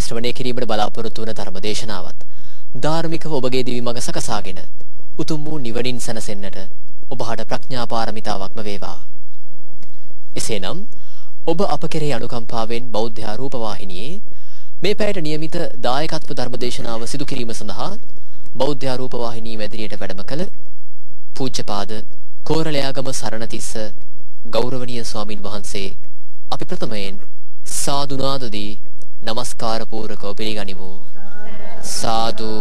ශ්‍රවණය කිරීමට බලාපොරොත්තු වන ධර්ම දේශනාවත් ධාර්මිකව ඔබගේ දිවි මඟ සකසාගෙන උතුම් වූ නිවනින් සැනසෙන්නට ඔබහට ප්‍රඥා පාරමිතාවක්ම වේවා. එසේනම් ඔබ අප කෙරෙහි අනුකම්පාවෙන් බෞද්ධ ආරූප වාහිනියේ මේ පැයට નિયમિત දායකත්ව ධර්ම දේශනාව සිදු කිරීම සඳහා බෞද්ධ ආරූප වාහිනී මැදිරියට වැඩම කළ පූජ්‍යපාද කෝරළයාගම සරණතිස්ස ගෞරවනීය ස්වාමින් වහන්සේ අපි ප්‍රථමයෙන් සාදුනාදදී নমස්කාර පූර්වකව පිළිගනිමු සාදු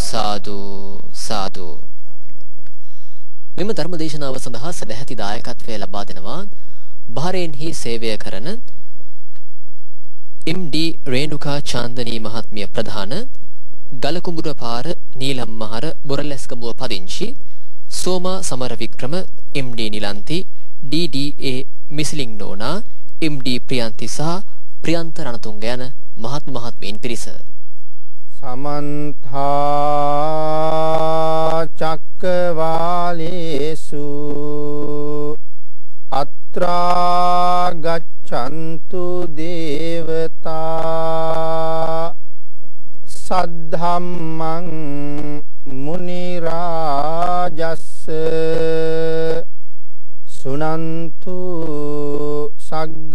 සාදු සාදු මෙම ධර්ම දේශනාව සඳහා සදැහැති දායකත්වය ලබා දෙනවා බහරේන්හි සේවය කරන MD රේණුකා චාන්දනී මහත්මිය ප්‍රධාන ගලකුඹුර පාර නීලම් මහර බොරලැස්කමුව පදිංචි සෝමා සමරවික්‍රම MD නිලන්ති DDA මිසිලින් නෝනා MD ප්‍රියන්ති සහ ප්‍රියන්ත රණතුංග යන මහත් මහත්මීන් පිරිස. සමන්තා චක්කවාලේසු අත්‍රා ගච්ඡන්තු දේවතා සද්ධම්මං මුනි රාජස්ස සුනන්තු සග්ග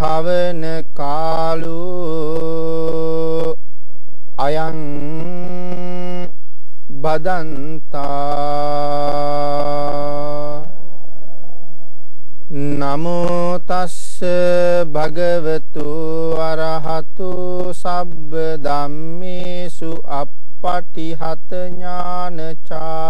ධම්මස්සවෙන කාලෝ අයං බදන්තා. නමෝ තස්ස භගවතු අරහතු සබ්බ ධම්මේසු අප්පටිහත ඥානචාරස්ස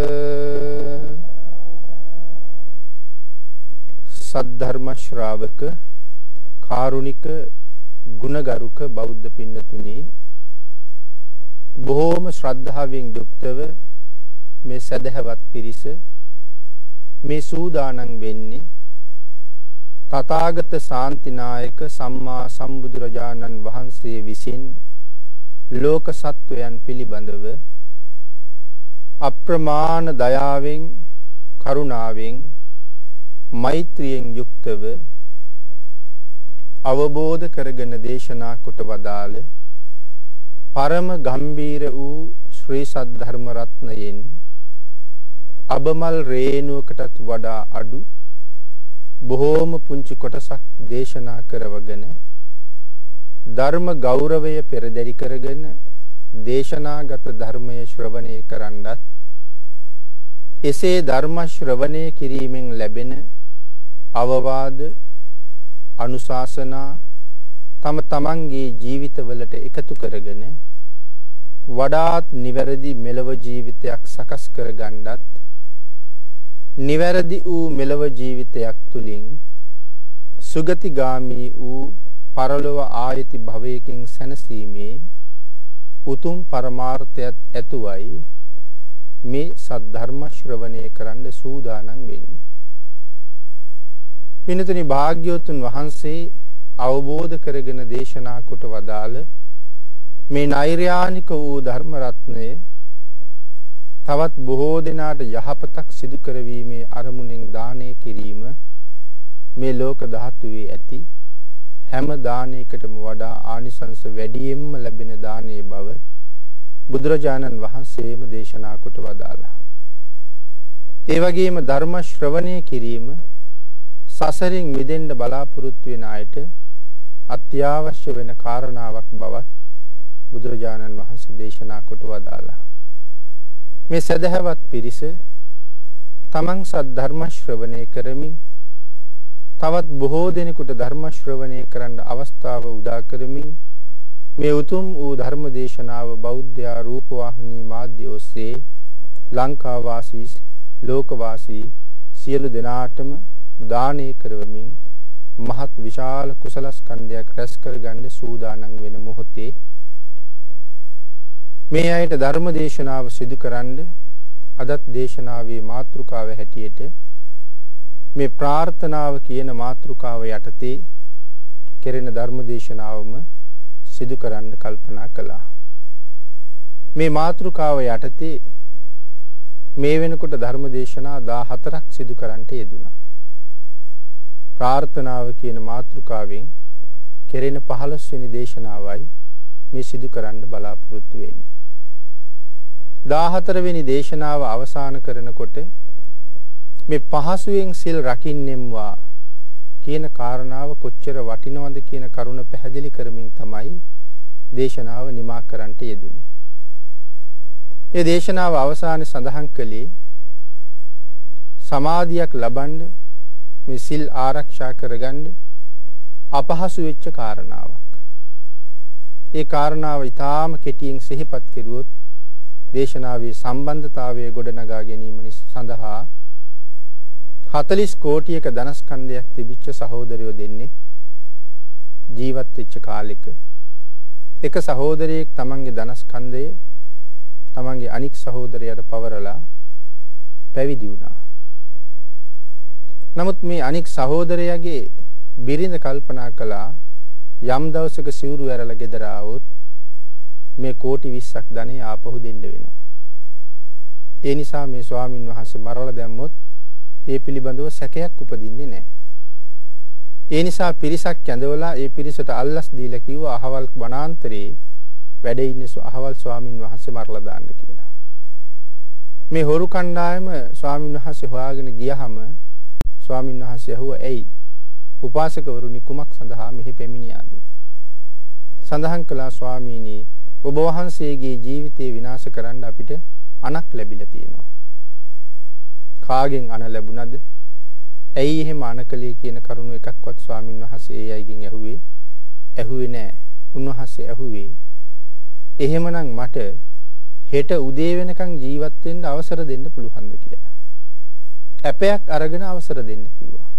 සද්ධර්ම ශ්‍රාවක කාරුණික ගුණගරුක බෞද්ධ පින්නතුනි බොහෝම ශ්‍රද්ධාවෙන් යුක්තව මේ සදහැවත් පිරිස මේ සූදානම් වෙන්නේ තථාගත ශාන්තිනායක සම්මා සම්බුදුරජාණන් වහන්සේ විසින් ලෝක සත්වයන් පිළිබඳව අප්‍රමාණ දයාවෙන් කරුණාවෙන් මෛත්‍රියෙන් යුක්තව අවබෝධ කරගෙන දේශනා කොට වදාළ පරම ගම්බීර වූ ශ්‍රී සද්ධර්ම රත්නයෙන් අබමල් රේණුවකටත් වඩා අඩු බොහෝම පුංචි කොටසක් දේශනා කරවගෙන ධර්ම ගෞරවය පෙරදරි කරගෙන දේශනාගත ධර්මය ශ්‍රවණය කරන්නත් එසේ ධර්ම ශ්‍රවණය කිරීමෙන් ලැබෙන අවවාද අනුශාසනා තම තමන්ගේ ජීවිතවලට එකතු කරගෙන වඩාත් නිවැරදි මෙලව ජීවිතයක් සකස් කරගන්නත් නිවැරදි වූ මෙලව ජීවිතයක් තුලින් සුගතිගාමි වූ පරලොව ආයති භවයකින් සැනසීමේ උතුම් පරමාර්ථයත් ඇතුවයි මේ සද්ධර්ම ශ්‍රවණය කරන්න සූදානම් වෙන්නේ. පින්තුනි භාග්‍යවතුන් වහන්සේ අවබෝධ කරගෙන දේශනා කොට වදාළ මේ නෛර්යානික වූ ධර්ම රත්නය තවත් බොහෝ දෙනාට යහපතක් සිදු කරවීමේ අරමුණෙන් දානය කිරීම මේ ලෝක ධාතුවේ ඇති හැම දානයකටම වඩා ආනිසංස වැඩියෙන්ම ලැබෙන දානයේ බව බුදුරජාණන් වහන්සේම දේශනා කොට වදාළා. ඒ වගේම ධර්ම ශ්‍රවණය කිරීම සසරින් මිදෙන්න බලාපොරොත්තු වෙන අයට අත්‍යවශ්‍ය වෙන කාරණාවක් බවත් බුදුරජාණන් වහන්සේ දේශනා කොට වදාළා. මේ සදහවත් පිරිස තමන් සත් ධර්ම ශ්‍රවණය කරමින් තවත් බොහෝ දෙනෙකුට ධර්ම ශ්‍රවණය කරන්න අවස්ථාව උදා කරමින් මේ උතුම් වූ ධර්ම දේශනාව බෞද්ධ රූපවාහිනී මාධ්‍ය ඔස්සේ ලංකා වාසී ලෝක වාසී සියලු දෙනාටම දානය කරවමින් මහත් විශාල කුසල ස්කන්ධයක් රැස් කරගන්න සූදානම් වෙන මොහොතේ මේ අයට ධර්ම දේශනාව සිදු කරන්න අදත් දේශනාවේ මාතෘකාව හැටියට මේ ප්‍රාර්ථනාව කියන මාතෘකාව යටතේ කෙරෙන ධර්ම දේශනාවම සිදු කරන්න කල්පනා කළා. මේ මාතෘකාව යටතේ මේ වෙනකොට ධර්ම දේශනා 14ක් සිදු කරන්නට යෙදුනා. ප්‍රාර්ථනාව කියන මාතෘකාවෙන් කෙරෙන 15 වෙනි දේශනාවයි මේ සිදු කරන්න බලාපොරොත්තු වෙන්නේ. 14 වෙනි දේශනාව අවසන් කරනකොට මේ පහසුවෙන් සිල් රකින්නෙම්වා කියන කාරණාව කොච්චර වටිනවද කියන කරුණ පැහැදිලි කරමින් තමයි දේශනාව නිමා කරන්නට යෙදුනේ. ඒ දේශනාව අවසානයේ සඳහන් කළේ සමාධියක් ලබන්න මේ සිල් ආරක්ෂා කරගන්න අපහසු වෙච්ච කාරණාවක්. ඒ කාරණාව ඊටාම කෙටියෙන් සිහිපත් කෙරුවොත් දේශනාවේ සම්බන්ධතාවය ගොඩනගා ගැනීම සඳහා 40 කෝටියක ධනස්කන්ධයක් තිබිච්ච සහෝදරයෝ දෙන්නේ ජීවත් වෙච්ච කාලෙක එක සහෝදරයෙක් තමන්ගේ ධනස්කන්ධය තමන්ගේ අනික් සහෝදරයට පවරලා පැවිදි වුණා. නමුත් මේ අනික් සහෝදරයාගේ බිරිඳ කල්පනා කළා යම් දවසක සිවුරු ඇරලා ගෙදර ආවොත් මේ කෝටි 20ක් ධනෙ ආපහු දෙන්න වෙනවා. ඒ නිසා මේ ස්වාමින් වහන්සේ මරලා දැම්මොත් ඒ පිළිබඳව සැකයක් උපදින්නේ නැහැ. ඒ නිසා පිරිසක් කැඳවලා ඒ පිරිසට අල්ලස් දීලා කිව්වා අහවල් වනාන්තරේ වැඩ ඉන්න අහවල් ස්වාමින් වහන්සේ මරලා දාන්න කියලා. මේ හොරු කණ්ඩායම ස්වාමින් වහන්සේ හොයාගෙන ගියහම ස්වාමින් වහන්සේ ඇහුවා ඇයි උපාසකවරුනි කුමක් සඳහා මෙහි පැමිණියාද? සඳහන් කළා ස්වාමීනි ඔබ වහන්සේගේ ජීවිතේ විනාශ කරන්න අපිට අනක් ලැබිලා තියෙනවා. කාගෙන් අන ලැබුණද? ඇයි එහෙම අනකලේ කියන කරුණු එකක්වත් ස්වාමින් වහන්සේ ඒ අයගෙන් ඇහුවේ? ඇහුවේ නෑ. උන්වහන්සේ ඇහුවේ එහෙමනම් මට හෙට උදේ වෙනකන් ජීවත් වෙන්න අවසර දෙන්න පුළුවන්ද කියලා. ඇපයක් අරගෙන අවසර දෙන්න කිව්වා.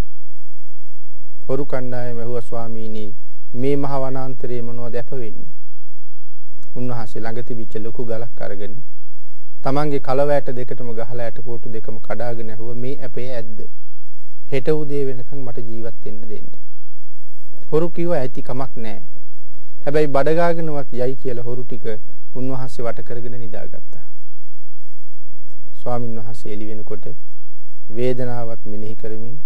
හොරු කණ්ඩායම ඇහුවා ස්වාමීනි මේ මහ වනාන්තරයේ මොනවද ඇප වෙන්නේ? උන්වහන්සේ ළඟ තිබිච්ච ලොකු ගලක් අරගෙන තමන්ගේ කලවැට දෙකටම ගහලා ඇට පොටු දෙකම කඩාගෙන ඇහුවා මේ ඇපේ ඇද්ද? හෙට උදේ වෙනකන් මට ජීවත් වෙන්න දෙන්න. හොරු කිව්වා ඇති කමක් නැහැ. හැබැයි බඩගාගෙනවත් යයි කියලා හොරු ටික උන්වහන්සේ වට කරගෙන නිදාගත්තා. ස්වාමින් වහන්සේ එළි වෙනකොට වේදනාවක් මෙනෙහි කරමින්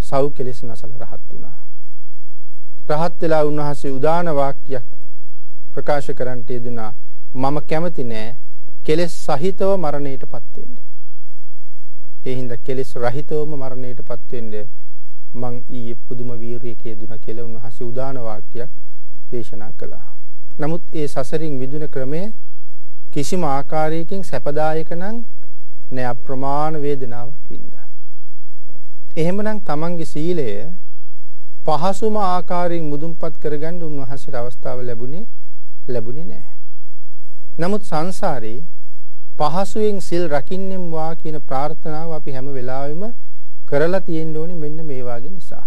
සව් කෙලෙස් නැසල රහත් වුණා. රහත් වෙලා උන්වහන්සේ උදාන වාක්‍යයක් ප්‍රකාශ කරන්නට යෙදුනා මම කැමති නෑ කෙලෙස් සහිතව මරණයටපත් වෙන්න. ඒ හින්දා කෙලෙස් රහිතවම මරණයටපත් වෙන්න මං ඊයේ පුදුම වීරියක යෙදුනා කියලා උන්වහන්සේ උදාන වාක්‍යයක් දේශනා කළා. නමුත් ඒ සසරින් මිදුන ක්‍රමය කිසිම ආකාරයකින් සැපදායක නම් නෑ අප්‍රමාණ වේදනාවක් වින්දා. එහෙමනම් තමන්ගේ සීලය පහසුම ආකාරයෙන් මුදුන්පත් කරගන්න උන්වහන්සේට අවස්ථාව ලැබුණේ ලැබුණේ නැහැ. නමුත් සංසාරේ පහසුවෙන් සිල් රකින්නෙම් වා කියන ප්‍රාර්ථනාව අපි හැම වෙලාවෙම කරලා තියෙන්න ඕනේ මෙන්න මේ වාගේ නිසා.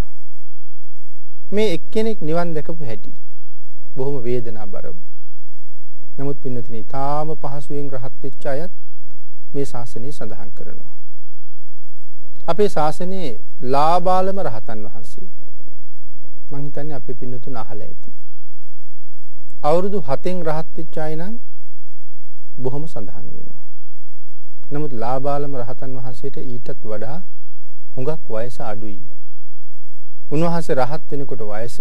මේ එක්කෙනෙක් නිවන් දැකපු හැටි බොහොම වේදනාබරව. නමුත් පින්නතුනි තාම පහසුවෙන් රහත් වෙච්ච අයත් මේ ශාසනය සඳහන් කරනවා. අපේ ශාසනයේ ලාබාලම රහතන් වහන්සේ මං හිතන්නේ අපේ පින්නතුන් අහලා ඇති. අවුරුදු 7න් රහත් වෙච්ච අය නම් බොහොම සඳහන් වෙනවා. නමුත් ලාබාලම රහතන් වහන්සේට ඊටත් වඩා හුඟක් වයස අඩුයි. උන්වහන්සේ රහත් වෙනකොට වයස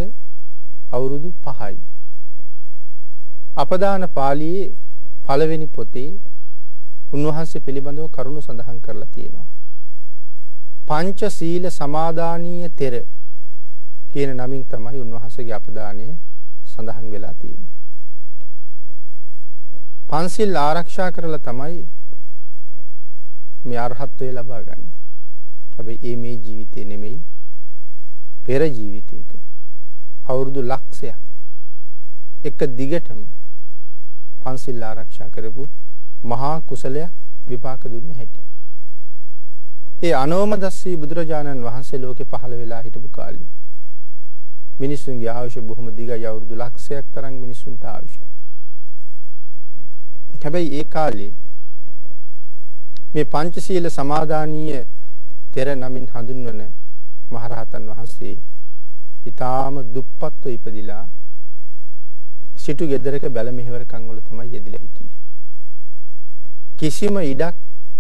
අවුරුදු 5යි. අපදාන පාළියේ පළවෙනි පොතේ උන්වහන්සේ පිළිබඳව කරුණු සඳහන් කරලා තියෙනවා. පංච සීල සමාදානීය තෙර කියන නමින් තමයි උන්වහන්සේගේ අපදානය සඳහන් වෙලා තියෙන්නේ. පන්සිල් ආරක්ෂා කරලා තමයි මේ අරහත්ත්වය ලබා ගන්න. හැබැයි මේ ජීවිතේ නෙමෙයි පෙර ජීවිතයක අවුරුදු ලක්ෂයක් එක දිගටම පන්සිල් ආරක්ෂා කරපු මහා කුසලයක් විපාක දුන්නේ හැටි. ඒ අනෝමදස්සී බුදුරජාණන් වහන්සේ ලෝකේ පහළ වෙලා හිටපු කාලේ මිනිසුන්ගේ ආයුෂ බොහොම දිගයි අවුරුදු ලක්ෂයක් තරම් මිනිසුන්ට ආයුෂ. හැබැයි ඒ කාලේ මේ පංචශීල සමාදානීය තෙර නමින් හඳුන්වන මහරහතන් වහන්සේ ඊටාම දුප්පත්ව ඉපදිලා සිටු ගෙදරක බැල මෙහෙවරකම් වල තමයි යෙදිලා හිටියේ. කිසිම ඉඩක්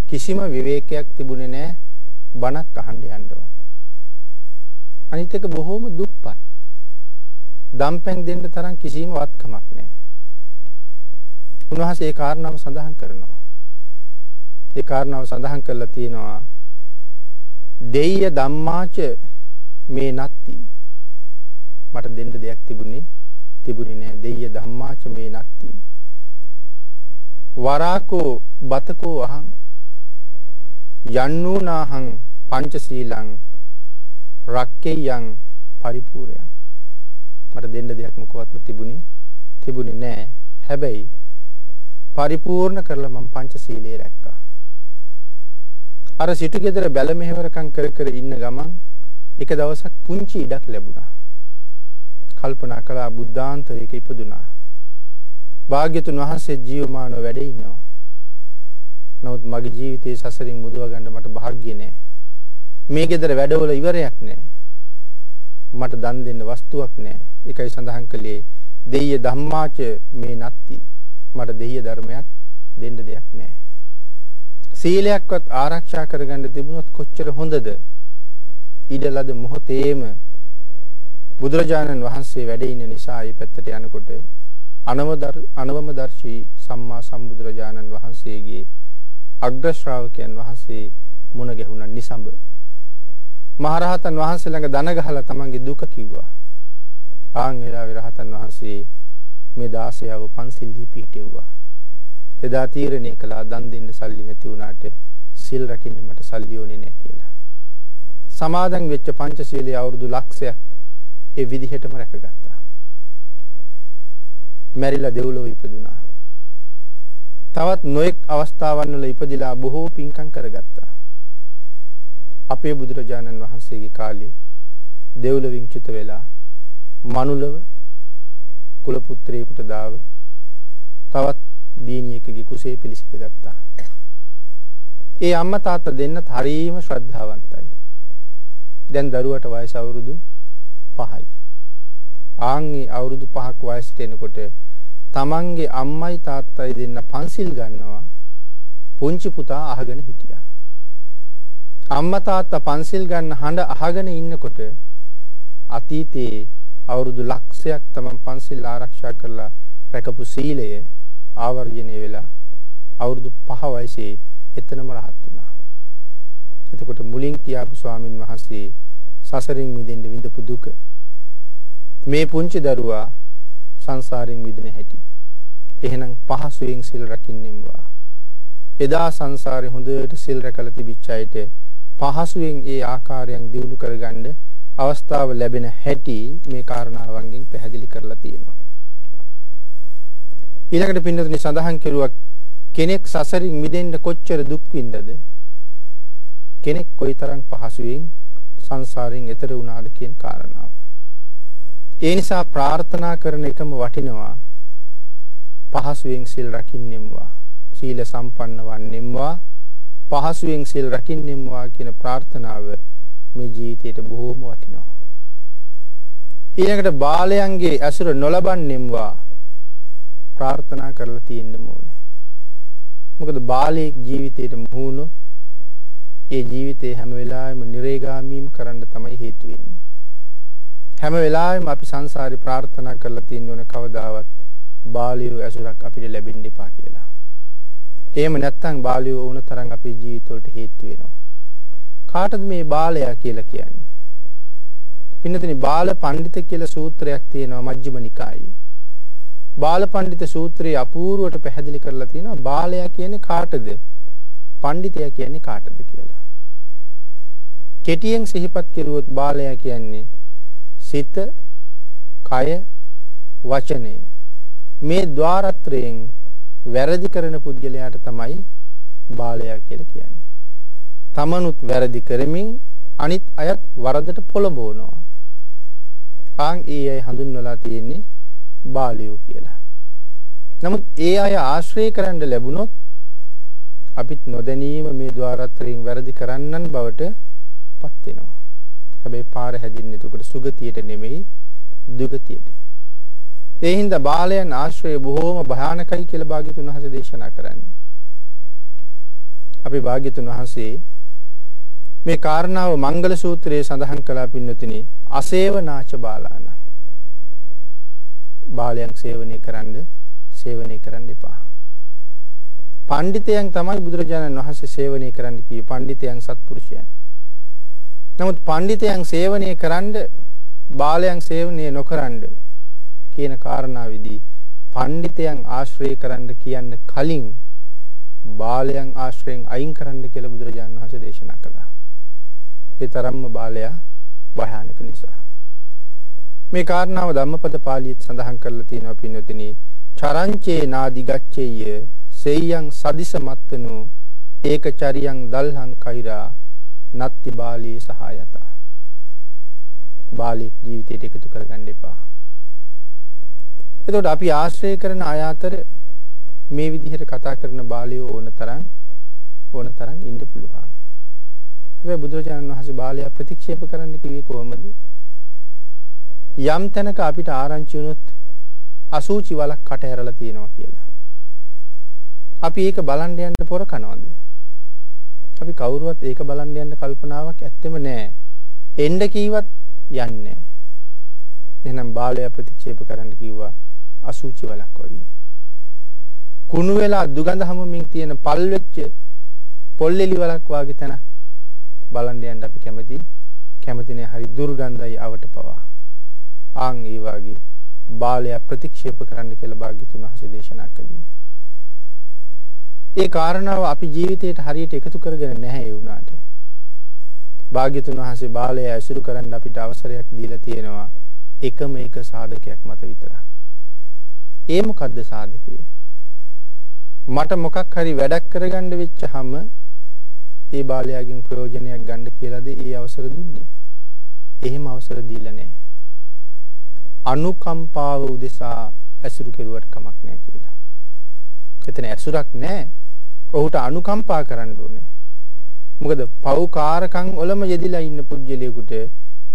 කිසිම විවේකයක් තිබුණේ නැහැ බණක් අහන්න යන්නවත්. අනිත් එක බොහොම දුප්පත්. දම්පැන් දෙන්න තරම් කිසිම වත්කමක් නැහැ. උන්වහන්සේ ඒ කාරණාව සඳහන් කරනවා. ඒ කාරණාව සඳහන් කරලා තියෙනවා දෙය්‍ය ධම්මාච මේ නත්ති මට දෙන්න දෙයක් තිබුණේ තිබුණේ නැහැ දෙය්‍ය ධම්මාච මේ නත්ති වරාකෝ බතකෝ අහං යන්නූනාහං පංචශීලං රක්කේයං පරිපූර්ණයන් මට දෙන්න දෙයක් මොකවත් තිබුණේ තිබුණේ නැහැ හැබැයි පරිපූර්ණ කරලා මම පංචශීලයේ රැක්කා. අර සිටු ගෙදර බැල මෙහෙවරකම් කර කර ඉන්න ගමන් එක දවසක් පුංචි ඉඩක් ලැබුණා. කල්පනා කළා බුද්ධාන්තරයක ඉපදුනා භාග්‍යතුන් වහන්සේ ජීවමානව වැඩ ඉන්නවා. නමුත් මගේ ජීවිතයේ සසරින් මුදව ගන්න මට වාග්ය නැහැ. මේ ගෙදර වැඩවල ඉවරයක් නැහැ. මට දන් දෙන්න වස්තුවක් නැහැ. ඒකයි සඳහන් කළේ දෙය්‍ය ධම්මාච මේ නැත්ති. මට දෙය්‍ය ධර්මයක් දෙන්න දෙයක් නැහැ. සීලයක්වත් ආරක්ෂා කරගන්න තිබුණොත් කොච්චර හොඳද? ඊඩලද මොහොතේම බුදුරජාණන් වහන්සේ වැඩ ඉන්න නිසා මේ පැත්තට යනකොට අනවම දර්ශී සම්මා සම්බුදුරජාණන් වහන්සේගේ අග්‍ර ශ්‍රාවකයන් වහන්සේ මුණ ගැහුණා නිසඹ. මහරහතන් වහන්සේ ළඟ දන ගහලා තමන්ගේ දුක කිව්වා. ආන් එලාවේ රහතන් වහන්සේ මේ 16ව පන්සිල්හි පිහිටෙව්වා. එදා තීරණය කළා දන් දෙන්න සල්ලි නැති වුණාට සිල් රකින්න මට සල්ලි ඕනේ නැහැ කියලා. සමාදන් වෙච්ච පංචශීලයේ අවුරුදු ලක්ෂයක් ඒ විදිහටම රැකගත්තා. මැරිලා දෙව්ලොව ඉපදුනා. තවත් නොඑක් අවස්ථාවන් වල ඉපදිලා බොහෝ පින්කම් කරගත්තා. අපේ බුදුරජාණන් වහන්සේගේ කාලේ දෙව්ලොවින් චුත වෙලා මනුලව කුල පුත්‍රයෙකුට දාව තවත් දිනියෙකුගේ කුසේ පිළිසිත ගත්තා. ඒ අම්මා තාත්තා දෙන්නත් හරීම ශ්‍රද්ධාවන්තයි. දැන් දරුවට වයස අවුරුදු 5යි. ආන්ගේ අවුරුදු 5ක් වයසට එනකොට තමන්ගේ අම්මයි තාත්තයි දෙන්න පන්සිල් ගන්නවා. පුංචි පුතා අහගෙන හිටියා. අම්මා තාත්තා පන්සිල් ගන්න හඬ අහගෙන ඉන්නකොට අතීතයේ අවුරුදු ලක්ෂයක් තමන් පන්සිල් ආරක්ෂා කරලා රැකපු සීලය ආවර්ජනය වෙලා අවුරුදු 5 වයසේ එතනම රහත් වුණා. එතකොට මුලින් කියාපු ස්වාමින් වහන්සේ සසරින් මිදෙන්න විඳපු දුක මේ පුංචි දරුවා සංසාරයෙන් මිදෙන හැටි. එහෙනම් පහසුවෙන් සිල් රකින්නෙම්වා. එදා සංසාරේ හොඳට සිල් රැකලා තිබිච්ච අයට පහසුවෙන් ඒ ආකාරයෙන් දිනු කරගන්න අවස්ථාව ලැබෙන හැටි මේ කාරණාවන්ගෙන් පැහැදිලි කරලා තියෙනවා. ඊළඟට පින්නතුනි සඳහන් කෙරුවා කෙනෙක් සසරින් මිදෙන්න කොච්චර දුක් විඳද කෙනෙක් කොයිතරම් පහසුවෙන් සංසාරයෙන් එතර වුණාද කියන කාරණාව. ඒ නිසා ප්‍රාර්ථනා කරන එකම වටිනවා පහසුවෙන් සිල් රකින්නෙම්වා සීල සම්පන්න වන්නෙම්වා පහසුවෙන් සිල් රකින්නෙම්වා කියන ප්‍රාර්ථනාව මේ ජීවිතයට බොහෝම වටිනවා. ඊළඟට බාලයන්ගේ ඇසුර නොලබන්නෙම්වා ප්‍රාර්ථනා කරලා තියෙන්න ඕනේ. මොකද බාලයෙක් ජීවිතයට මුහුණොත් ඒ ජීවිතේ හැම වෙලාවෙම නිරේගාමීම් කරන්න තමයි හේතු වෙන්නේ. හැම වෙලාවෙම අපි සංසාරේ ප්‍රාර්ථනා කරලා තියෙන ඕනේ කවදාවත් බාලියෝ ඇසුරක් අපිට ලැබෙන්න එපා කියලා. එහෙම නැත්නම් බාලියෝ වුණ තරම් අපේ ජීවිතවලට හේතු වෙනවා. කාටද මේ බාලයා කියලා කියන්නේ? පින්නතනි බාල පඬිත කියලා සූත්‍රයක් තියෙනවා මජ්ක්‍ධිම නිකායේ. බාල පඬිත සූත්‍රයේ අපූර්වට පැහැදිලි කරලා තියෙනවා බාලයා කියන්නේ කාටද? පඬිතයා කියන්නේ කාටද කියලා. කෙටියෙන් සිහිපත් කෙරුවොත් බාලයා කියන්නේ සිත, කය, වචනය මේ ద్వාරත්‍රයෙන් වැරදි කරන පුද්ගලයාට තමයි බාලයා කියලා කියන්නේ. තමනුත් වැරදි කරමින් අනිත් අයත් වරදට පොළඹවනවා. ආන් ඒ අය හඳුන්වලා තියෙන්නේ බාලයෝ කියලා. නමුත් ඒ අය ආශ්‍රය කරන්න ලැබුණොත් අපිත් නොදැනීම මේ ద్వාරත්‍රයෙන් වැරදි කරන්නන් බවට පත් වෙනවා. හැබැයි පාර හැදින්නේ එතකොට සුගතියට නෙමෙයි දුගතියට. ඒ හින්දා බාලයන් ආශ්‍රය බොහෝම භයානකයි කියලා භාග්‍යතුන් වහන්සේ දේශනා කරන්නේ. අපි භාග්‍යතුන් වහන්සේ මේ කාරණාව මංගල සූත්‍රයේ සඳහන් කළා පින්නතුනි අසේවනාච බාලාන. බාලයන් සේවනය කරන්න සේවනය කරන්න එපා. පඬිතයන් තමයි බුදුරජාණන් වහන්සේ සේවනය කරන්න කිව්වේ පඬිතයන් සත්පුරුෂයන්. නමුත් පඬිතයන් සේවනය කරන්න බාලයන් සේවනය නොකරන්න කියන කාරණාවේදී පඬිතයන් ආශ්‍රය කරන්න කියන්න කලින් බාලයන් ආශ්‍රයෙන් අයින් කරන්න කියලා බුදුරජාණන් වහන්සේ දේශනා කළා. ඒ තරම්ම බාලයා භයානක නිසා. මේ කාරණාව ධම්මපද පාළියෙත් සඳහන් කරලා තියෙනවා පින්වතුනි. චරංචේ නාදි ගච්ඡේය සෙය්‍යං සදිස මත්තනු ඒකචරියං දල්හං කෛරා නත්ති බාලී සහායත. බාලික් ජීවිතයට එකතු කරගන්න එපා. එතකොට අපි ආශ්‍රය කරන අය අතර මේ විදිහට කතා කරන බාලියෝ ඕන තරම් ඕන තරම් ඉන්න පුළුවන්. හැබැයි බුදුරජාණන් වහන්සේ බාලයා ප්‍රතික්ෂේප කරන්න කිව්වේ කොහොමද? යම් තැනක අපිට ආරංචි වුණොත් අසූචි වලක් කට ඇරලා තියෙනවා කියලා. අපි ඒක බලන්න යන්න පොර කනවද? අපි කවුරුවත් ඒක බලන්න යන්න කල්පනාවක් ඇත්තෙම නැහැ. එන්න කීවත් යන්නේ නැහැ. එහෙනම් බාලය ප්‍රතික්ෂේප කරන්න කිව්වා අසූචි වලක් වගේ. කුණු වෙලා දුගඳ හැමමින් තියෙන පල් වෙච්ච පොල්ලෙලි වලක් වගේ තැනක් බලන්න යන්න අපි කැමති කැමතිනේ හරි දුර්ගන්ධයි අවට පවා. ආන් ඒ වගේ බාලය ප්‍රතික්ෂේප කරන්න කියලා භාග්‍යතුන් වහන්සේ දේශනා කළේ. ඒ කාරණාව අපි ජීවිතයට හරියට එකතු කරගෙන නැහැ ඒ වුණාට. භාග්‍යතුන් වහන්සේ බාලය ඇසුරු කරන්න අපිට අවසරයක් දීලා තියෙනවා එකම එක සාධකයක් මත විතරක්. ඒ මොකද්ද සාධකය? මට මොකක් හරි වැඩක් කරගන්න වෙච්චහම ඒ බාලයාගෙන් ප්‍රයෝජනයක් ගන්න කියලාද ඒ අවසර දුන්නේ? එහෙම අවසර දීලා නැහැ. අනුකම්පාව උදෙසා ඇසුරු කෙරුවට කමක් නැහැ කියලා. එතන ඇසුරක් නැහැ. ඔහුට අනුකම්පා කරන්න ඕනේ. මොකද පව්කාරකම් වලම යෙදිලා ඉන්න පුජ්‍යලියෙකුට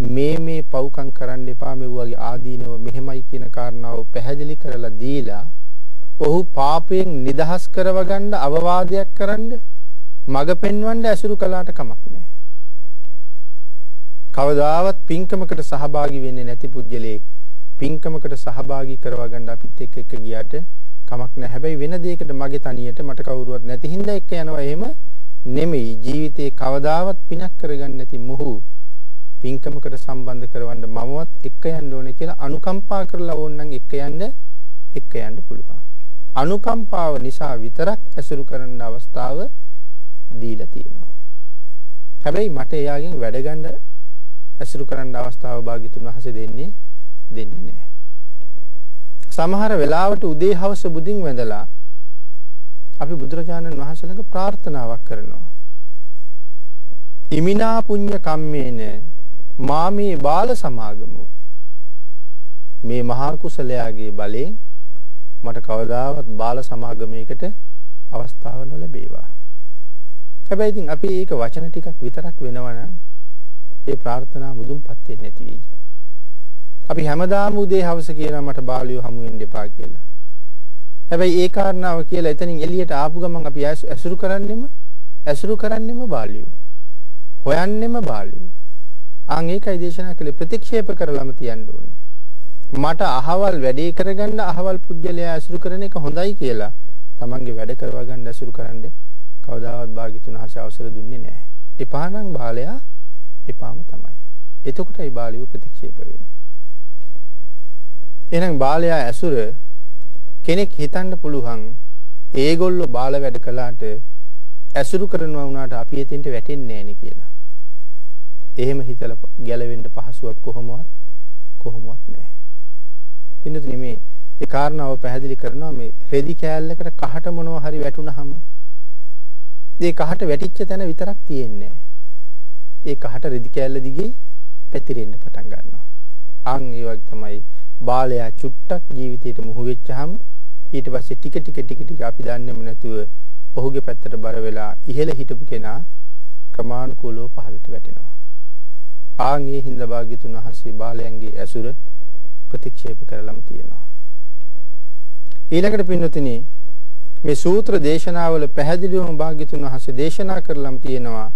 මේ මේ පව්කම් කරන්න එපා මෙව්වගේ ආදීනව මෙහෙමයි කියන කාරණාව පැහැදිලි කරලා දීලා ඔහු පාපයෙන් නිදහස් කරව ගන්න අවවාදයක් කරන්න මඟ පෙන්වන්න ඇසුරු කළාට කමක් නැහැ. කවදාවත් පින්කමකට සහභාගී වෙන්නේ නැති පුජ්‍යලේ පින්කමකට සහභාගී කරවා ගන්න අපිත් එක්ක එක ගියාට කමක් නැහැ. හැබැයි වෙන දෙයකට මගේ තනියට මට කවුරුවත් නැති හින්දා එක්ක යනවා එහෙම නෙමෙයි. ජීවිතේ කවදාවත් පිනක් කරගන්න නැති මොහු පින්කමකට සම්බන්ධ කරවන්න මමවත් එක්ක යන්න ඕනේ කියලා අනුකම්පා කරලා ඕනනම් එක්ක යන්න එක්ක යන්න පුළුවන්. අනුකම්පාව නිසා විතරක් ඇසුරු කරන්න අවස්ථාව දීලා තියෙනවා. හැබැයි මට එයාගෙන් වැඩ ගන්න ඇසුරු කරන්න අවස්ථාව භාග්‍යතුන් වහන්සේ දෙන්නේ දෙන්නේ නැහැ. සමහර වෙලාවට උදේ හවස බුදින් වැඳලා අපි බුදුරජාණන් වහන්සේ ළඟ ප්‍රාර්ථනාවක් කරනවා. ඉමිනා පුඤ්ඤ කම්මේන මාමේ බාල සමාගමු මේ මහා කුසලයාගේ බලයෙන් මට කවදාවත් බාල සමාගමයකට අවස්ථාව නොලැබේවා. හැබැයි ඉතින් අපි ඒක වචන ටිකක් විතරක් වෙනවනම් ඒ ප්‍රාර්ථනා මුදුන්පත් වෙන්නේ නැති වෙයි. අපි හැමදාම උදේ හවස කියනවා මට බාලියෝ හමු වෙන්න එපා කියලා. හැබැයි ඒ කාරණාව කියලා එතනින් එළියට ආපු ගමන් අපි ඇසුරු කරන්නෙම ඇසුරු කරන්නෙම බාලියෝ. හොයන්නෙම බාලියෝ. ආන් ඒකයි දේශනා කළේ ප්‍රතික්ෂේප කරලම තියන්න ඕනේ. මට අහවල් වැඩේ කරගන්න අහවල් පුද්ගලයා ඇසුරු කරන එක හොඳයි කියලා තමන්ගේ වැඩ කරවා ගන්න ඇසුරු කරන්න කවදාවත් භාග්‍යතුන් හස අවසර දුන්නේ නැහැ. එපා නම් බාලයා එපාම තමයි. එතකොටයි බාලියෝ ප්‍රතික්ෂේප වෙන්නේ. එහෙනම් බාලයා ඇසුර කෙනෙක් හිතන්න පුළුවන් ඒගොල්ලෝ බාල වැඩ කළාට ඇසුරු කරනවා වුණාට අපි එතෙන්ට වැටෙන්නේ නැහෙනි කියලා. එහෙම හිතලා ගැලවෙන්න පහසුවක් කොහොමවත් කොහොමවත් නැහැ. ඉන්නතුනි මේ ඒ කාරණාව පැහැදිලි කරනවා මේ රෙදි කෑල්ලකට කහට මොනවා හරි වැටුනහම ඒ කහට වැටිච්ච තැන විතරක් තියෙන්නේ ඒ කහට රෙදි කෑල්ල දිගේ පැතිරෙන්න පටන් ගන්නවා. අන් ඒ වගේ තමයි බාලයා චුට්ටක් ජීවිතයට මුහු වෙච්චාම ඊට පස්සේ ටික ටික ටික ටික අපි දන්නේම නැතුව ඔහුගේ පැත්තට බර වෙලා ඉහළ හිටපු කෙනා ක්‍රමානුකූලව පහළට වැටෙනවා. ආන් ඒ හින්දා භාග්‍යතුන් වහන්සේ බාලයන්ගේ ඇසුර ප්‍රතික්ෂේප කරලම තියෙනවා. ඊළඟට පින්නතුනි මේ සූත්‍ර දේශනාවල පැහැදිලිවම භාග්‍යතුන් වහන්සේ දේශනා කරලම් තියෙනවා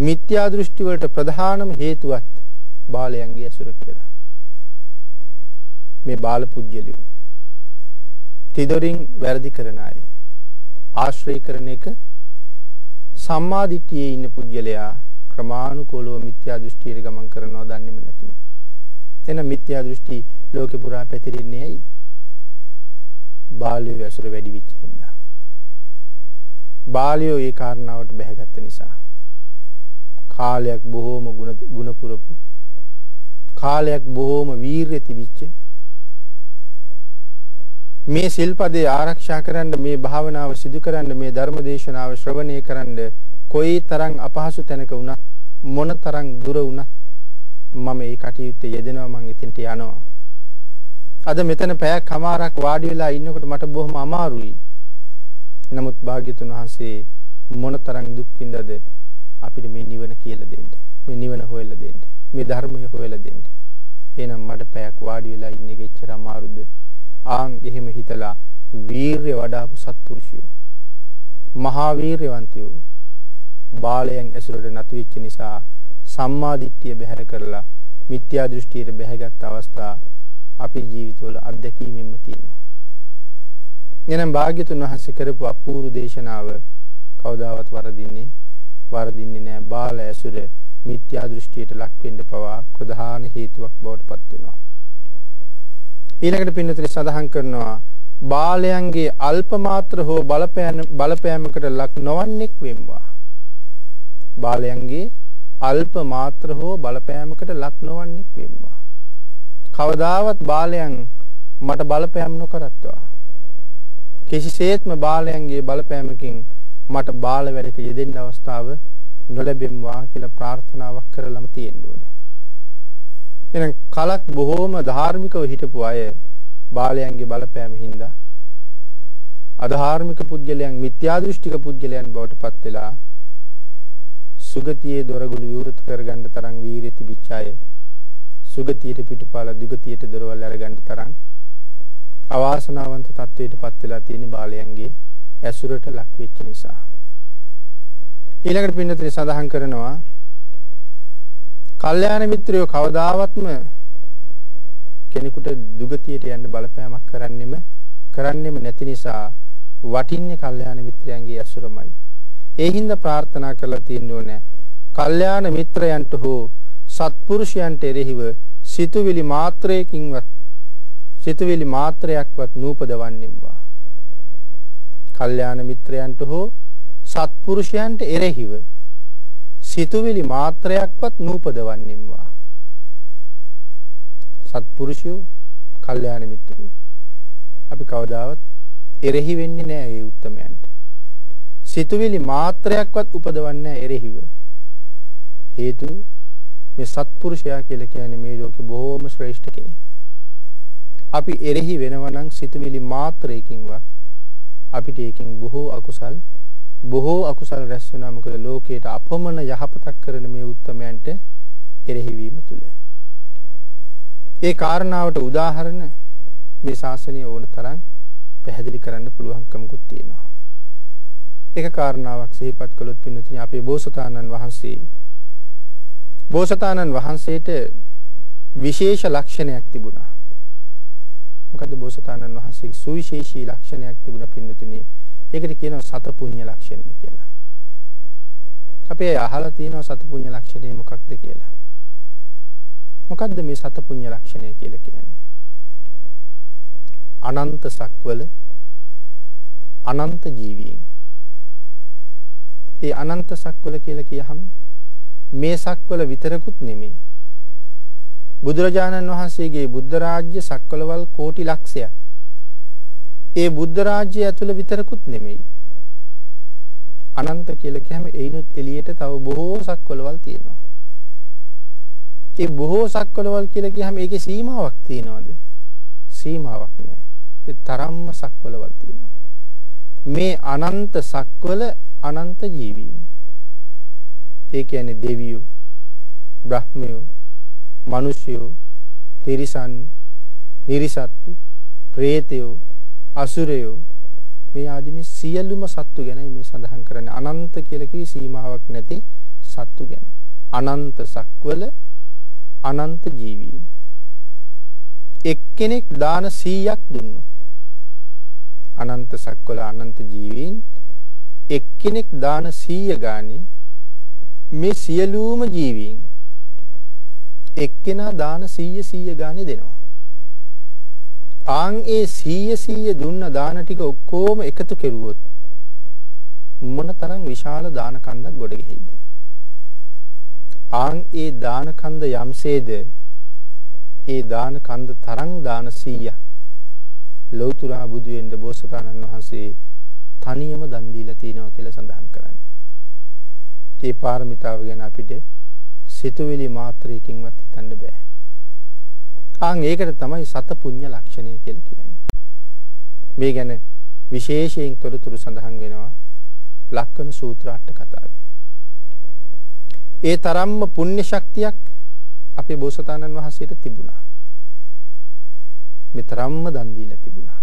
මිත්‍යා දෘෂ්ටි වලට ප්‍රධානම හේතුවත් බාලයන්ගේ ඇසුර කියලා. මේ බාල පුජ්‍යලියෝ. තිදොරින් වැරදි කරන අය. ආශ්‍රය කරන එක සම්මාදිට්ඨියේ ඉන්න පුජ්‍යලයා ක්‍රමානුකූලව මිත්‍යා දෘෂ්ටියට ගමන් කරනවා දන්නේම නැතුව. එන මිත්‍යා දෘෂ්ටි ලෝකෙ පුරා පැතිරෙන්නේ ඇයි? බාලයෝ ඇසුර වැඩි වෙච්ච හින්දා. බාලයෝ ඒ කාරණාවට බැහැගත්ත නිසා කාලයක් බොහෝම ಗುಣ පුරපු කාලයක් බොහෝම වීරිය තිබිච්ච මේ සිල්පදේ ආරක්ෂා කරන්න මේ භාවනාව සිදු කරන්න මේ ධර්ම දේශනාව ශ්‍රවණය කරන්න කොයි තරම් අපහසු තැනක වුණත් මොන තරම් දුර වුණත් මම මේ කටයුත්තේ යෙදෙනවා මං එතනට යනවා. අද මෙතන පැයක් කමාරක් වාඩි වෙලා ඉන්නකොට මට බොහොම අමාරුයි. නමුත් භාග්‍යතුන් වහන්සේ මොන තරම් දුක් විඳද අපිට මේ නිවන කියලා දෙන්න. මේ නිවන හොයලා දෙන්න. මේ ධර්මය හොයලා දෙන්න. එහෙනම් මට පැයක් වාඩි වෙලා ඉන්න එක එච්චර අමාරුද? ආන් එහෙම හිතලා වීරිය වඩාපු සත්පුරුෂයෝ මහා වීරයවන්තයෝ බාලයන් ඇසුරට නතු වෙච්ච නිසා සම්මා දිට්ඨිය බැහැර කරලා මිත්‍යා දෘෂ්ටියට බැහැගත් අවස්ථා අපේ ජීවිතවල අත්දැකීමෙන්ම තියෙනවා. එනම් භාග්‍යතුන් වහන්සේ කරපු අපූර්ව දේශනාව කවදාවත් වරදින්නේ වරදින්නේ නැහැ. බාල ඇසුර මිත්‍යා දෘෂ්ටියට ලක් වෙන්න පවා ප්‍රධාන හේතුවක් බවට පත් වෙනවා. ඊළඟට පින්නතේ සඳහන් කරනවා බාලයන්ගේ අල්ප මාත්‍ර හෝ බලපෑම බලපෑමකට ලක් නොවන්නෙක් වෙම්වා. බාලයන්ගේ අල්ප මාත්‍ර හෝ බලපෑමකට ලක් නොවන්නෙක් වෙම්වා. කවදාවත් බාලයන් මට බලපෑම් නොකරත්වා. කිසිසේත්ම බාලයන්ගේ බලපෑමකින් මට බාල වැඩක යෙදෙන්න අවස්ථාව නොලැබෙම්වා කියලා ප්‍රාර්ථනාවක් කරලම තියෙන්න ඕනේ. එහෙනම් කලක් බොහෝම ධාර්මිකව හිටපු අය බාලයන්ගේ බලපෑම හින්දා අධාර්මික පුද්ගලයන් මිත්‍යා දෘෂ්ටික පුද්ගලයන් බවට පත් වෙලා සුගතියේ දොරගුළු විවෘත කරගන්න තරම් වීරිය තිබිච්ච අය සුගතියට පිටුපාල දුගතියට දොරවල් අරගන්න තරම් අවාසනාවන්ත තත්වයට පත් වෙලා තියෙන බාලයන්ගේ ඇසුරට ලක් වෙච්ච නිසා. ඊළඟට පින්නතේ සඳහන් කරනවා කල්යාණ මිත්‍රයෝ කවදාවත්ම කෙනෙකුට දුගතියට යන්න බලපෑමක් කරන්නෙම කරන්නෙම නැති නිසා වටින්නේ කල්යාණ මිත්‍රයන්ගේ ඇසුරමයි. ඒ හින්දා ප්‍රාර්ථනා කරලා තියෙන්න ඕනේ. කල්යාණ මිත්‍රයන්ට හෝ සත්පුරුෂයන්ට එරෙහිව සිතුවිලි මාත්‍රයකින්වත් සිතුවිලි මාත්‍රයක්වත් නූපදවන්නෙම්වා. කල්යාණ මිත්‍රයන්ට හෝ සත්පුරුෂයන්ට එරෙහිව සිතුවිලි මාත්‍රයක්වත් නූපදවන්නෙම්වා. සත්පුරුෂයෝ කල්යාණ මිත්‍රයෝ අපි කවදාවත් එරෙහි වෙන්නේ නැහැ ඒ උත්තමයන්ට. සිතුවිලි මාත්‍රයක්වත් උපදවන්නේ නැහැ එරෙහිව. හේතුව මේ සත්පුරුෂයා කියලා කියන්නේ මේ ලෝකේ බොහොම ශ්‍රේෂ්ඨ කෙනෙක්. අපි එරෙහි වෙනවා නම් සිතුවිලි මාත්‍රයකින්වත් අපිට ඒකෙන් බොහෝ අකුසල් බොහෝ අකුසල් රැස් වෙනවා මොකද ලෝකයට අපමණ යහපතක් කරන මේ උත්තමයන්ට එරෙහි වීම තුල. ඒ කාරණාවට උදාහරණ මේ ශාසනය ඕන තරම් පැහැදිලි කරන්න පුළුවන්කමකුත් තියෙනවා. එක කාරණාවක් සිහිපත් කළොත් පින්නතුනි අපේ බෝසතාණන් වහන්සේ බෝසතාණන් වහන්සේට විශේෂ ලක්ෂණයක් තිබුණා. මොකද්ද බෝසතාණන් වහන්සේගේ සුවිශේෂී ලක්ෂණයක් තිබුණ පින්නතුනි ඒකට කියනවා සතපුඤ්ඤ ලක්ෂණය කියලා. අපි අහලා තියෙනවා සතපුඤ්ඤ ලක්ෂණය මොකක්ද කියලා. මොකද්ද මේ සතපුඤ්ඤ ලක්ෂණය කියලා කියන්නේ? අනන්ත සක්වල අනන්ත ජීවීන්. ඒ අනන්ත සක්වල කියලා කියහම මේ සක්වල විතරකුත් නෙමෙයි. බුදුරජාණන් වහන්සේගේ බුද්ධ රාජ්‍ය සක්වලවල් කෝටි ලක්ෂයක්. ඒ බුද්ධ රාජ්‍ය ඇතුළ විතරකුත් නෙමෙයි. අනන්ත කියලා කියහම එයිනුත් එළියට තව බොහෝ සක්වලවල් තියෙනවා. ඒ බොහෝ සක්වලවල් කියලා කියහම ඒකේ සීමාවක් තියනවද? සීමාවක් නැහැ. ඒ තරම්ම සක්වලවල් තියෙනවා. මේ අනන්ත සක්වල අනන්ත ජීවීන්. ඒ කියන්නේ දෙවියෝ, බ්‍රහ්මයෝ, මිනිසයෝ, තිරිසන්, නිරිසත්තු, പ്രേතයෝ, අසුරයෝ මේ ආදී මේ සියලුම සත්තු ගැනයි මේ සඳහන් කරන්නේ අනන්ත කියලා කිවි සීමාවක් නැති සත්තු ගැන. අනන්ත සක්වල අනන්ත ජීවීන්. එක්කෙනෙක් දාන 100ක් දුන්නොත් අනන්ත සක්වල අනන්ත ජීවීන් එක්කෙනෙක් දාන 100 ගානේ මේ සියලුම ජීවීන් එක්කෙනා දාන 100 100 ගානේ දෙනවා. ආන් ඒ 100 100 දුන්න දාන ටික ඔක්කොම එකතු කෙරුවොත් මොන තරම් විශාල දාන කන්දක් ගොඩ ගෙහිද? ආන් ඒ දාන කන්ද යම්සේද ඒ දාන කන්ද තරම් දාන 100ක් ලෞතුරා බුදු වෙන්න බෝසතාණන් වහන්සේ තනියම දන් දීලා තියෙනවා කියලා සඳහන් කරන්නේ. ඒ පාරමිතාව ගැන අපිට සිතුවිලි මාත්‍රයකින්වත් හිතන්න බෑ. ආන් ඒකට තමයි සත පුඤ්ඤ ලක්ෂණය කියලා කියන්නේ. මේ ගැන විශේෂයෙන් තොරතුරු සඳහන් වෙනවා ලක්කන සූත්‍ර අට කතාවේ. ඒ තරම්ම පුණ්‍ය ශක්තියක් අපේ බෝසතාණන් වහන්සේට තිබුණා. මේ තරම්ම දන් දීලා තිබුණා.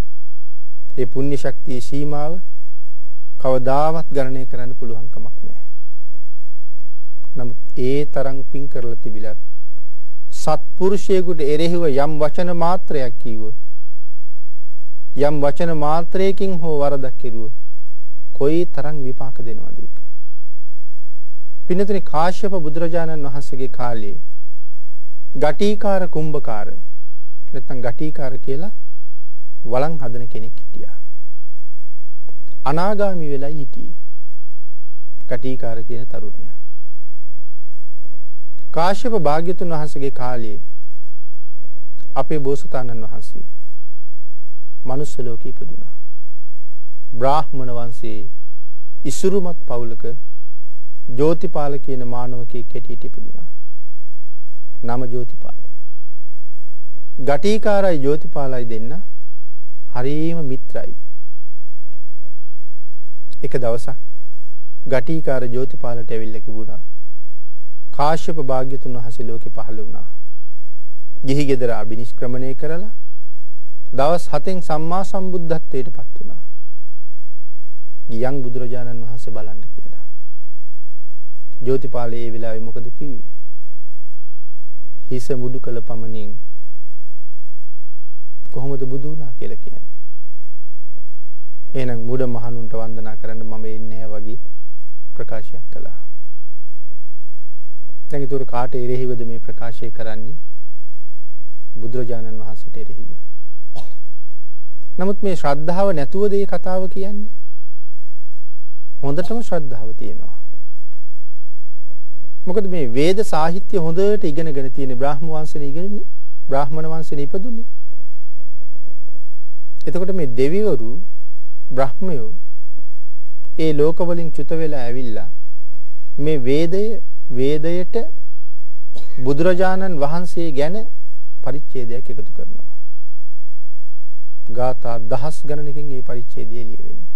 ඒ පුණ්‍ය ශක්තියේ සීමාව කවදාවත් ගණනය කරන්න පුළුවන් කමක් නැහැ. නමුත් ඒ තරම් පින් කරලා තිබිලත් සත්පුරුෂයෙකුට එරෙහිව යම් වචන මාත්‍රයක් කිව්වොත් යම් වචන මාත්‍රයකින් හෝ වරදක් කෙරුවොත් කොයි තරම් විපාක දෙනවද ඒක? පින්නතුනි කාශ්‍යප බුදුරජාණන් වහන්සේගේ කාලේ ගටිකාර කුම්භකාර නැත්නම් ගටිකාර කියලා වළං හදන කෙනෙක් හිටියා. අනාගාමි වෙලයි හිටියේ. ගටිකාර කියන තරුණයා. කාශ්‍යප භාග්‍යතුන් වහන්සේගේ කාලේ අපේ බෝසතාණන් වහන්සේ මනුස්ස ලෝකේ ඉපදුනා. බ්‍රාහ්මණ වංශයේ ඉසුරුමත් පවුලක ජෝතිපාල කියන මානවකෙක් හැටියට ඉපදුනා. නම ජෝතිපාල. ගටිකාරයි ජෝතිපාලයි දෙන්න හරීම මිත්‍රයි. එක දවසක් ගටිකාර ජෝතිපාලට ඇවිල්ලා කිව්වා කාශ්‍යප භාග්‍යතුන් වහන්සේ ලෝකේ පහළ වුණා. ගිහි ගෙදර අබිනිෂ්ක්‍රමණය කරලා දවස් 7න් සම්මා සම්බුද්ධත්වයට පත් වුණා. ගියන් බුදුරජාණන් වහන්සේ බලන්න කියලා. ජෝතිපාලේ ඒ වෙලාවේ මොකද කිව්වේ? හිස මුඩු කළ පමණින් කොහොමද බුදු වුණා කියලා කියන්නේ? එහෙනම් මුඩ මහණුන්ට වන්දනා කරන්න මම එන්නේ වගේ ප්‍රකාශයක් කළා. දැන් ඒතර කාට එරෙහිවද මේ ප්‍රකාශය කරන්නේ? බුදුරජාණන් වහන්සේට එරෙහිව. නමුත් මේ ශ්‍රද්ධාව නැතුවද මේ කතාව කියන්නේ? හොඳටම ශ්‍රද්ධාව තියෙනවා. මොකද මේ වේද සාහිත්‍ය හොඳට ඉගෙනගෙන තියෙන බ්‍රාහ්ම වංශනේ ඉගෙනන්නේ බ්‍රාහ්මණ වංශනේ ඉපදුනේ. එතකොට මේ දෙවිවරු බ්‍රහ්මයෝ ඒ ලෝකවලින් චුත වෙලා ඇවිල්ලා මේ වේදය වේදයට බුදුරජාණන් වහන්සේ ගැන පරිච්ඡේදයක් එකතු කරනවා. ගාථා දහස් ගණනකින් මේ පරිච්ඡේදය ලියවෙන්නේ.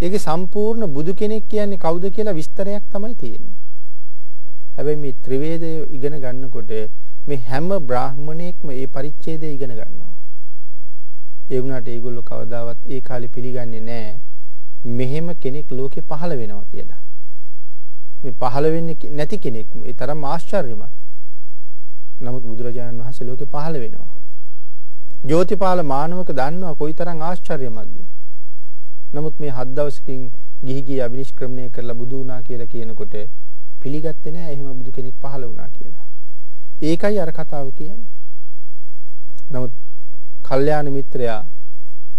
ඒකේ සම්පූර්ණ බුදු කෙනෙක් කියන්නේ කවුද කියලා විස්තරයක් තමයි තියෙන්නේ. හැබැයි මේ ත්‍රිවේදය ඉගෙන ගන්නකොට මේ හැම බ්‍රාහමණයෙක්ම මේ පරිච්ඡේදය ඉගෙන ගන්නවා. ඒ වුණාට ඒගොල්ලෝ කවදාවත් ඒ කාලේ පිළිගන්නේ නැහැ මෙහෙම කෙනෙක් ලෝකේ පහළ වෙනවා කියලා. මේ පහළ වෙන්නේ නැති කෙනෙක් ඒ තරම් ආශ්චර්යමත්. නමුත් බුදුරජාණන් වහන්සේ ලෝකේ පහළ වෙනවා. ජෝතිපාල මානවක දන්නවා කොයිතරම් ආශ්චර්යමත්ද. නමුත් මේ හත් දවසකින් ගිහි ගිහි අබිනිෂ්ක්‍රමණය කරලා බුදු වුණා කියලා කියනකොට පිළිගත්තේ නැහැ එහෙම බුදු කෙනෙක් පහළ වුණා කියලා. ඒකයි අර කතාව කියන්නේ. නමුත් කල්යාණ මිත්‍රයා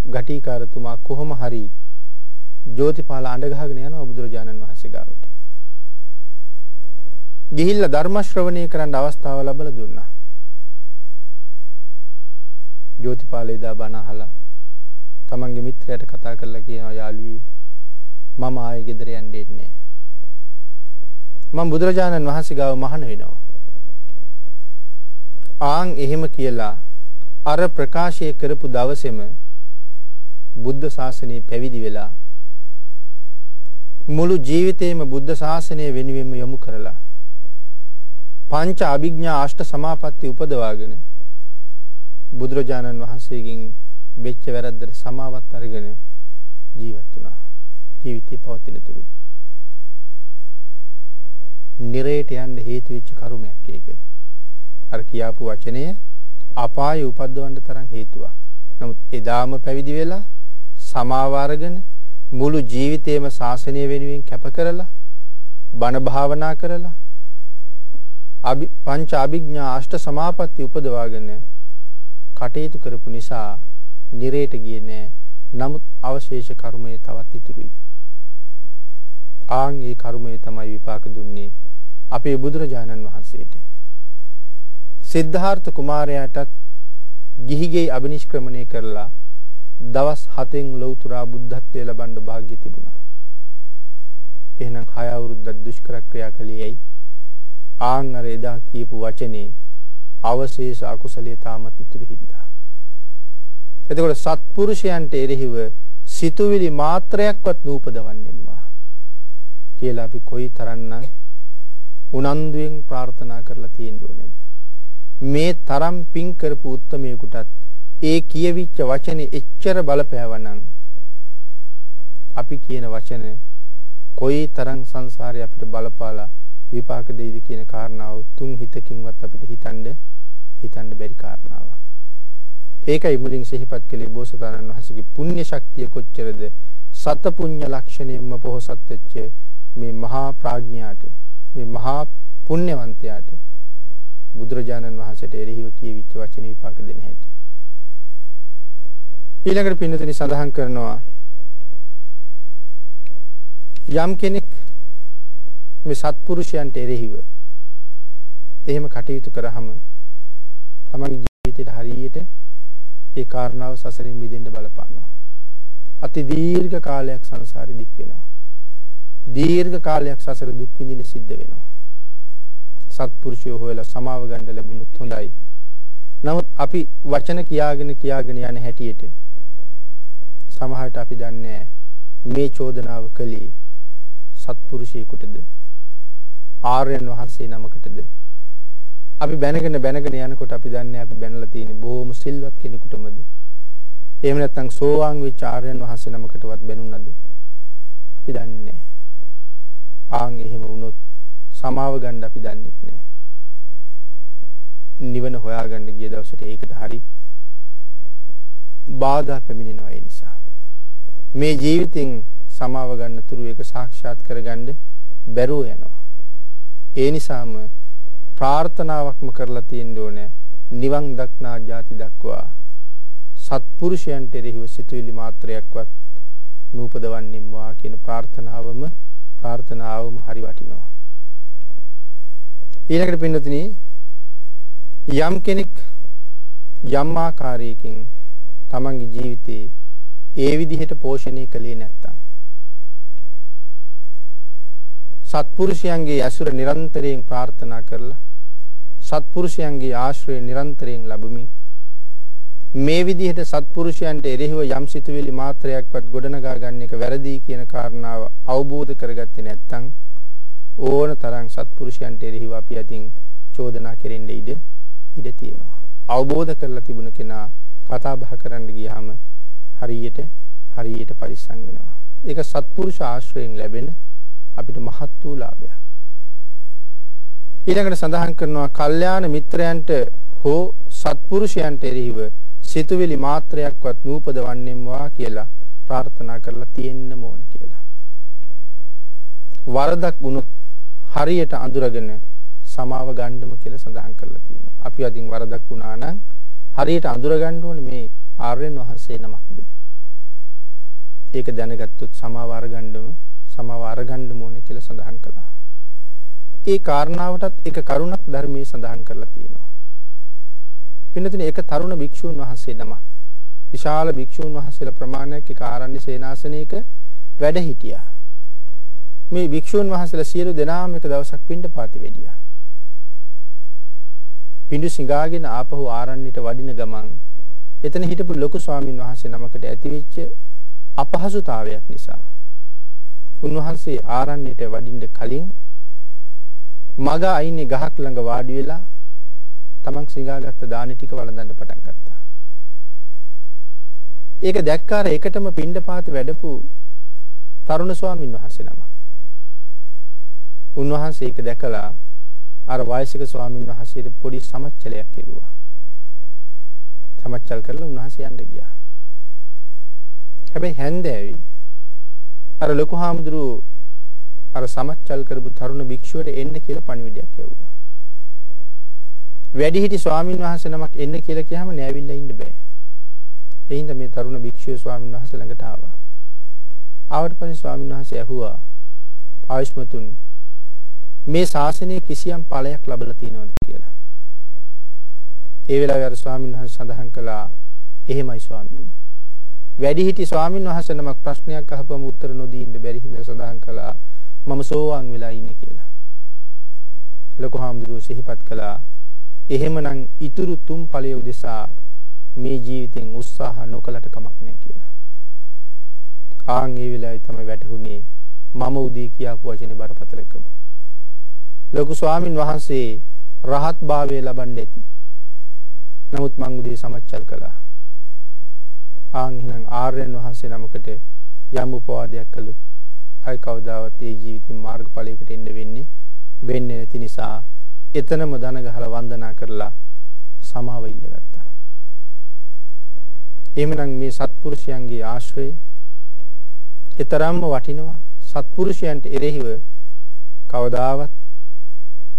ගටිකාරතුමා කොහොම හරි ජෝතිපාල අඬ ගහගෙන යනවා බුදුරජාණන් වහන්සේ ගාවට. ගිහිල්ලා ධර්ම ශ්‍රවණය කරන්න අවස්ථාව ලැබලා දුන්නා. ජෝතිපාලේ දා බණ අහලා තමන්ගේ මිත්‍රයාට කතා කරලා කියනවා යාළුවී මම ආයේ ගෙදර යන්න දෙන්නේ මම බුදුරජාණන් වහන්සේ ගාව මහාන වෙනවා. ආන් එහෙම කියලා අර ප්‍රකාශය කරපු දවසේම බුද්ධ ශාසනය පැවිදි වෙලා මුළු ජීවිතේම බුද්ධ ශාසනය වෙනුවෙන්ම යොමු කරලා පංච අභිඥා අෂ්ට සමාපatti උපදවාගෙන බුදුරජාණන් වහන්සේගෙන් වෙච්ච වැරද්දට සමාවත් අරගෙන ජීවත් වුණා. ජීවිතේ පවතින තුරු. නිරේට යන්න හේතු වෙච්ච කරුමයක් ඒක. අර කියාපු වචනය අපාය උපද්දවන්න තරම් හේතුවක්. නමුත් එදාම පැවිදි වෙලා සමාව අරගෙන මුළු ජීවිතේම ශාසනය වෙනුවෙන් කැප කරලා බණ භාවනා කරලා අභි පංච අභිඥා අෂ්ට සමාපatti උපදවාගෙන කටයුතු කරපු නිසා නිරේට ගියේ නෑ. නමුත් අවශේෂ කර්මය තවත් ඉතුරුයි. ආන් ඒ කර්මය තමයි විපාක දුන්නේ අපේ බුදුරජාණන් වහන්සේට. සිද්ධාර්ථ කුමාරයාටත් ගිහිගෙයි අබිනිෂ්ක්‍රමණය කරලා දවස් 7න් ලෞතුරා බුද්ධත්වයේ ලබන්න වාග්ය තිබුණා. එහෙනම් 6 අවුරුද්දක් දුෂ්කර ක්‍රියා කළේ ඇයි? ආන් අර එදා කියපු වචනේ අවශේෂ අකුසලයේ තාමත් ඉතුරු හින්දා. එතකොට සත්පුරුෂයන්ට එරෙහිව සිතුවිලි මාත්‍රයක්වත් නූපදවන්නෙම්මා කියලා අපි කොයි තරම්නම් උනන්දුවෙන් ප්‍රාර්ථනා කරලා තියෙන්න ඕනේද? මේ තරම් පිං කරපු උත්තමයෙකුටත් ඒ කියවිච්ච වචනේ එච්චර බලපෑවනම් අපි කියන වචන කොයි තරම් සංසාරේ අපිට බලපාලා විපාක දෙයිද කියන කාරණාව තුන් හිතකින්වත් අපිට හිතන්න හිතන්න බැරි කාරණාවක්. ඒකයි මුලින් සිහිපත් කළේ බෝසතාණන් වහන්සේගේ පුණ්‍ය ශක්තිය කොච්චරද සත පුණ්‍ය ලක්ෂණයෙන්ම පොහොසත් වෙච්ච මේ මහා ප්‍රඥාට මේ මහා පුණ්‍යවන්තයාට බුදුරජාණන් වහන්සේට එරෙහිව කියවිච්ච වචන විපාක දෙන හැටි. ඊළඟට පින්නතනි සඳහන් කරනවා යම් කෙනෙක් මේ සත්පුරුෂයන්ට එරෙහිව එහෙම කටයුතු කරාම තමන්ගේ ජීවිතේට හරියට ඒ කාරණාව සසරින් මිදෙන්න බලපානවා. අති දීර්ඝ කාලයක් සංසාරේ දික් වෙනවා. දීර්ඝ කාලයක් සසර දුක් විඳින්න සිද්ධ වෙනවා. සත්පුරුෂයෝ හොයලා සමාව ගන්න ලැබුණොත් හොඳයි. නමුත් අපි වචන කියාගෙන කියාගෙන යන හැටියට සමහරට අපි දන්නේ මේ චෝදනාව කළේ සත්පුරුෂයෙකුටද ආර්යයන් වහන්සේ නමකටද? අපි බැනගෙන බැනගෙන යනකොට අපි දන්නේ අපි බැනලා තියෙන්නේ බොහොම සිල්වත් කෙනෙකුටමද? එහෙම නැත්නම් සෝවාන් වෙච්ච ආර්යයන් වහන්සේ නමකටවත් බැනුණාද? අපි දන්නේ නැහැ. ආන් එහෙම වුණොත් සමාව ගන්න අපි දන්නෙත් නැහැ. නිවන හොයාගන්න ගිය දවසට ඒකට හරි බාධා පැමිණෙනවා ඒ නිසා. මේ ජීවිතෙන් සමාව ගන්න තුරු ඒක සාක්ෂාත් කරගන්න බැරුව යනවා. ඒ නිසාම ප්‍රාර්ථනාවක්ම කරලා තියෙන්න ඕනේ නිවන් දක්නා ජාති දක්වා සත්පුරුෂයන්ට එරෙහිව සිතුවිලි මාත්‍රයක්වත් නූපදවන්නෙම්වා කියන ප්‍රාර්ථනාවම ප්‍රාර්ථනාවම හරි වටිනවා. ඊළඟට පින්නතුනි යම් කෙනෙක් යම් ආකාරයකින් තමන්ගේ ජීවිතේ ඒ විදිහට පෝෂණය කළේ නැත්තම් සත්පුරුෂයන්ගේ ඇසුර නිරන්තරයෙන් ප්‍රාර්ථනා කරලා සත්පුරුෂයන්ගේ ආශ්‍රය නිරන්තරයෙන් ලැබමින් මේ විදිහට සත්පුරුෂයන්ට එරෙහිව යම් සිතුවිලි මාත්‍රයක්වත් ගොඩනගා ගන්න එක වැරදි කියන කාරණාව අවබෝධ කරගත්තේ නැත්නම් ඕන තරම් සත්පුරුෂයන්ට එරෙහිව අපි අතින් චෝදනා කෙරෙන්න ඉඩ ඉඩ තියෙනවා. අවබෝධ කරලා තිබුණ කෙනා කතා බහ කරන්න ගියාම හරියට හරියට පරිස්සම් වෙනවා. ඒක සත්පුරුෂ ආශ්‍රයෙන් ලැබෙන අපිට මහත් වූ ලාභයක්. ඊළඟට සඳහන් කරනවා කල්යාණ මිත්‍රයන්ට හෝ සත්පුරුෂයන්ට එරෙහිව සිතුවිලි මාත්‍රයක්වත් නූපදවන්නෙම්වා කියලා ප්‍රාර්ථනා කරලා තියෙන්න ඕන කියලා. වරදක් වුණොත් හරියට අඳුරගෙන සමාව ගන්නම කියලා සඳහන් කරලා තියෙනවා. අපි අදින් වරදක් වුණා නම් හරියට අඳුර ගන්න ඕනේ මේ ආර්යයන් වහන්සේ නමක්ද. ඒක දැනගත්තොත් සමාව අරගන්නම සමාව අරගන්නම ඕනේ කියලා සඳහන් කළා. ඒ කාරණාවටත් එක කරුණක් ධර්මයේ සඳහන් කරලා තියෙනවා. පින්නතුනේ ඒක තරුණ භික්ෂූන් වහන්සේ නමක්. විශාල භික්ෂූන් වහන්සේලා ප්‍රමාණයක් එක ආරණ්‍ය සේනාසනයක වැඩ හිටියා. මේ භික්ෂූන් වහන්සේලා සියලු දෙනාම එක දවසක් පින්ඩ පාති වෙඩියා. පිඬු සිඟාගෙන ආපහු ආරණ්‍යට වඩින ගමන් එතන හිටපු ලොකු ස්වාමින් වහන්සේ නමකට ඇතිවෙච්ච අපහසුතාවයක් නිසා උන්වහන්සේ ආරණ්‍යට වඩින්න කලින් මග අයිනේ ගහක් ළඟ වාඩි වෙලා තමන් සිඟාගත්ත දානි ටික වළඳන්න පටන් ගත්තා. ඒක දැක්කාර එකටම පින්ඩපාත වැඩපු තරුණ ස්වාමින් වහන්සේ නමක්. උන්වහන්සේ ඒක දැකලා අර වයසික ස්වාමින් වහන්සේට පොඩි සමච්චලයක් කෙරුවා. සමච්චල් කරලා උන්වහන්සේ යන්න ගියා. හැබැයි හැන්දෑවි අර ලොකු හාමුදුරුවෝ අර සමච්චල් කරපු තරුණ භික්ෂුවට එන්න කියලා පණිවිඩයක් යවුවා. වැඩිහිටි ස්වාමින් වහන්සේ නමක් එන්න කියලා කියහම නෑවිල්ලා ඉන්න බෑ. ඒ හින්දා මේ තරුණ භික්ෂුව ස්වාමින් වහන්සේ ළඟට ආවා. ආවට පස්සේ ස්වාමින් වහන්සේ ඇහුවා ආයුෂ්මතුන් මේ ශාසනයේ කිසියම් ඵලයක් ලැබලා තියෙනවද කියලා. ඒ වෙලාවේ අර ස්වාමීන් වහන්සේ සඳහන් කළා එහෙමයි ස්වාමීනි. වැඩිහිටි ස්වාමීන් වහන්සේ නමක් ප්‍රශ්නයක් අහපුවම උත්තර නොදී ඉන්න බැරි හින්දා සඳහන් කළා මම සෝවාන් වෙලා ඉන්නේ කියලා. ලොකු හාමුදුරුවෝ සිහිපත් කළා එහෙමනම් ඊතුරු තුන් ඵලයේ උදෙසා මේ ජීවිතෙන් උත්සාහ නොකලට කමක් නැහැ කියලා. ආන් ඒ වෙලාවේ තමයි වැටහුනේ මම උදී කියාපු වචනේ බරපතලකම. ලොකු ස්වාමින් වහන්සේ රහත් භාවය ලබන්න ඇති. නමුත් මං උදේ සමච්චල් කළා. ආන් එහෙනම් ආර්යයන් වහන්සේ නමකට යම් උපවාදයක් කළොත් අය කවදාවත් ඒ ජීවිතින් මාර්ගඵලයකට එන්න වෙන්නේ වෙන්නේ නැති නිසා එතනම දන ගහලා වන්දනා කරලා සමාව ඉල්ලගත්තා. එහෙමනම් මේ සත්පුරුෂයන්ගේ ආශ්‍රය ඊතරම්ම වටිනවා සත්පුරුෂයන්ට එරෙහිව කවදාවත්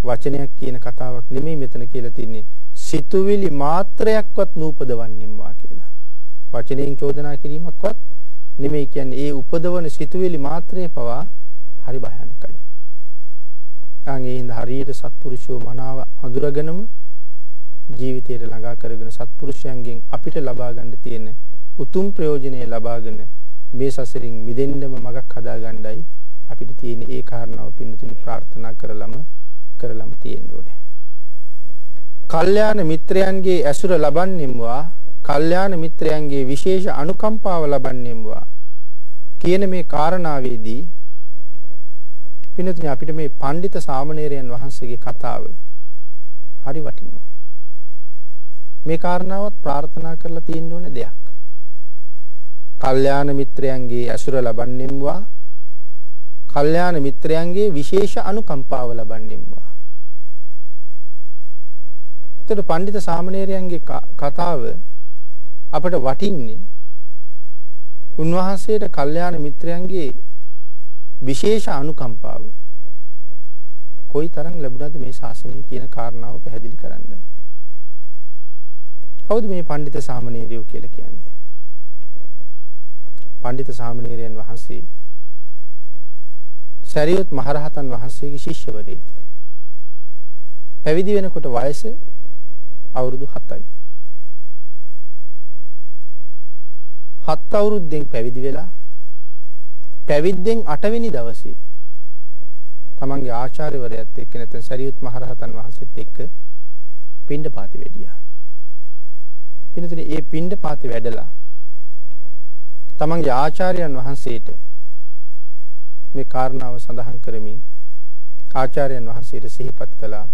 වචනයක් කියන කතාවක් නෙමෙයි මෙතන කියලා තින්නේ සිතුවිලි මාත්‍රයක්වත් නූපදවන්නෙම්වා කියලා. වචනයෙන් චෝදනා කිරීමක්වත් නෙමෙයි කියන්නේ ඒ උපදවන සිතුවිලි මාත්‍රය පවා හරි භයානකයි. ආන් ඒ හින්දා හරියට සත්පුරුෂයෝ මනාව අඳුරගෙනම ජීවිතයට ළඟා කරගෙන සත්පුරුෂයන්ගෙන් අපිට ලබා ගන්න තියෙන උතුම් ප්‍රයෝජනය ලබාගෙන මේ සසරින් මිදෙන්නම මගක් හදා ගන්නයි අපිට තියෙන ඒ කාරණාව පින්නතුනි ප්‍රාර්ථනා කරලම කරලම තියෙන්න ඕනේ. කල්යාණ මිත්‍රයන්ගේ ඇසුර ලබන්නෙම්වා කල්යාණ මිත්‍රයන්ගේ විශේෂ අනුකම්පාව ලබන්නෙම්වා කියන මේ කාරණාවේදී පින්නතුනි අපිට මේ පඬිත සාමණේරයන් වහන්සේගේ කතාව හරි වටිනවා. මේ කාරණාවත් ප්‍රාර්ථනා කරලා තියෙන්න ඕනේ දෙයක්. කල්යාණ මිත්‍රයන්ගේ ඇසුර ලබන්නෙම්වා කල්යාණ මිත්‍රයන්ගේ විශේෂ අනුකම්පාව ලබන්නෙම්වා එතකොට පඬිත සාමණේරයන්ගේ කතාව අපට වටින්නේ උන්වහන්සේට කල්යාණ මිත්‍රයන්ගේ විශේෂ අනුකම්පාව කොයි තරම් ලැබුණාද මේ ශාසනය කියන කාරණාව පැහැදිලි කරන්නයි. කවුද මේ පඬිත සාමණේරයෝ කියලා කියන්නේ? පඬිත සාමණේරයන් වහන්සේ සරියුත් මහරහතන් වහන්සේගේ ශිෂ්‍යවරයෙක්. පැවිදි වෙනකොට වයස අවුරුදු 7යි. හත් අවුරුද්දෙන් පැවිදි වෙලා පැවිද්දෙන් 8 වෙනි දවසේ තමන්ගේ ආචාර්යවරයාත් එක්ක නැත්නම් සරියුත් මහරහතන් වහන්සේත් එක්ක පිණ්ඩපාතේ වැඩියා. පින්නතුනේ ඒ පිණ්ඩපාතේ වැඩලා තමන්ගේ ආචාර්යයන් වහන්සේට මේ කාරණාව සඳහන් කරමින් ආචාර්යයන් වහන්සේට සිහිපත් කළා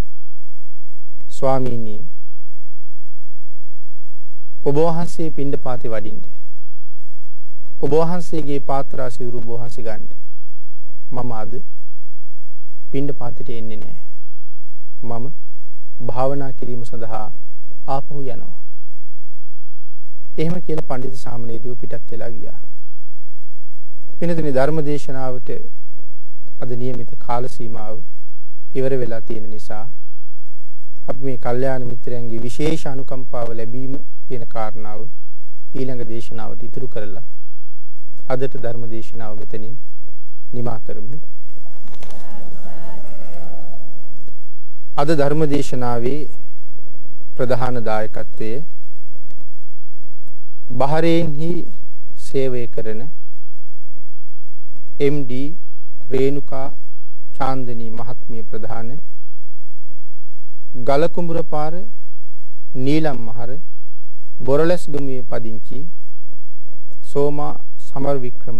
ස්වාමීනි ඔබ වහන්සේ පිණ්ඩපාතේ වඩින්න ඔබ වහන්සේගේ පාත්‍රා සිවුරු ඔබ වහන්සේ ගන්න මම අද පිණ්ඩපාතේට එන්නේ නැහැ මම භාවනා කිරීම සඳහා ආපහු යනවා එහෙම කියලා පඬිතු සාමණේරයෝ පිටත් වෙලා ගියා වෙනදින ධර්ම දේශනාවට අද નિયમિત කාල සීමාව ඉවර වෙලා තියෙන නිසා අපි මේ කල්යාණ මිත්‍රයන්ගේ විශේෂ අනුකම්පාව ලැබීම කියන කාරණාව ඊළඟ දේශනාවට ඉතුරු කරලා අදට ධර්ම දේශනාව මෙතනින් නිමා කරමු. අද ධර්ම දේශනාවේ ප්‍රධාන දායකත්වයේ බහරේන්හි සේවය කරන MD රේණුකා චාන්දනී මහත්මිය ප්‍රධාන ගලකුඹුර පාර නීලම් මහර බොරලැස් දුමියේ පදිංචි සෝමා සමර වික්‍රම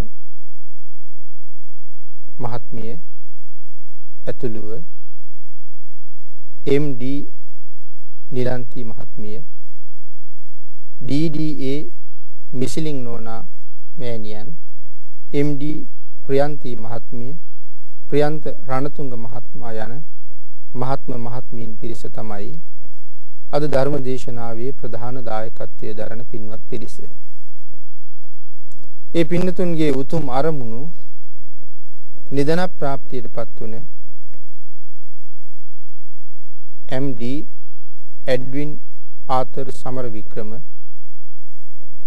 මහත්මිය ඇතුළුව MD නිලන්ති මහත්මිය DDA මිසිලින් නෝනා මෑණියන් MD ප්‍රියන්ති මහත්මිය ප්‍රියන්ත රණතුංග මහත්මයා යන මහත්ම මහත්මීන් පිරිස තමයි අද ධර්ම දේශනාවේ ප්‍රධාන දායකත්වයේ දරන පින්වත් පිරිස. ඒ පින්නතුන්ගේ උතුම් අරමුණු නිදන ප්‍රාප්තියටපත් වුණ MD Edwin Arthur Samarawickrama